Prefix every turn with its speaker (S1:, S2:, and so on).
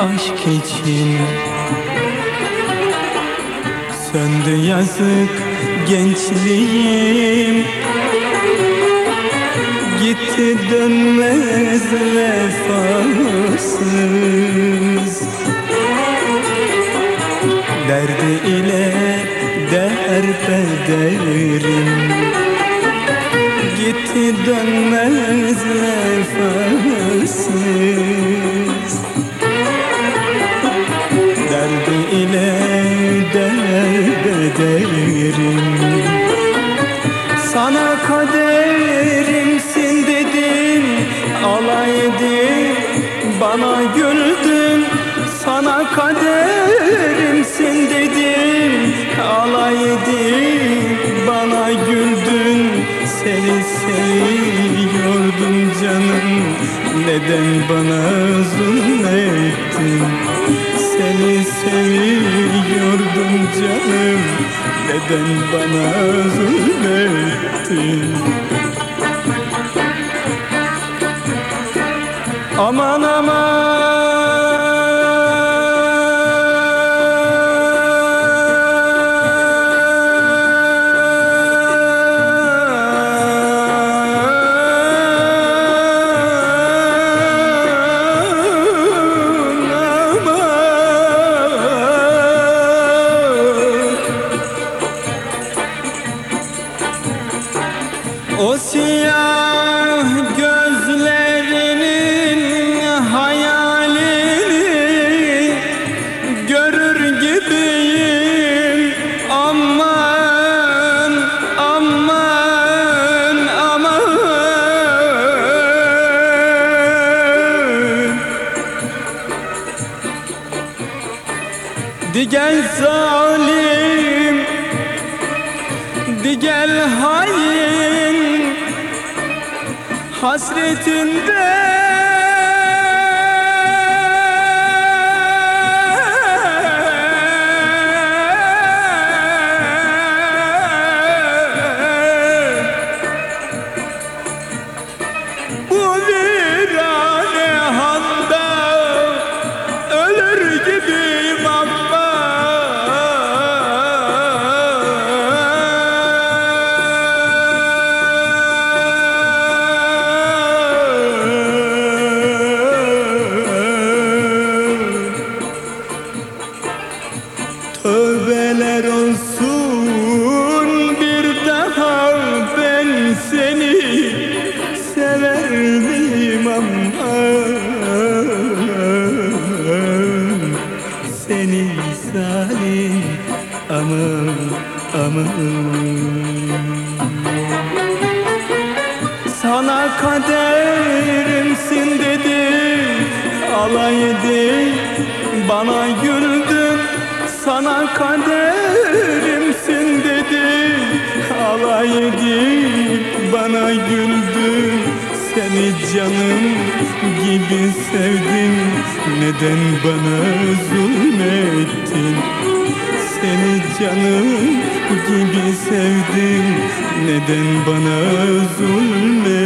S1: aşk için Söndü yazık gençliğim. Gitti dönmez vefasız. Derdi ile derbederim Gitti dönmez vefasız Neden bana zulmettin? Seni seviyordum canım. Neden bana zulmettin? Aman aman O siyah gözlerinin hayalini görür gibiyim. Aman aman aman. Di gel zalim Hasretinde aman aman sana kaderimsin dedim Alay edip bana güldün Sana kaderimsin canım gibi sevdim Neden bana zulmettin? Seni canım gibi sevdim Neden bana zulmettin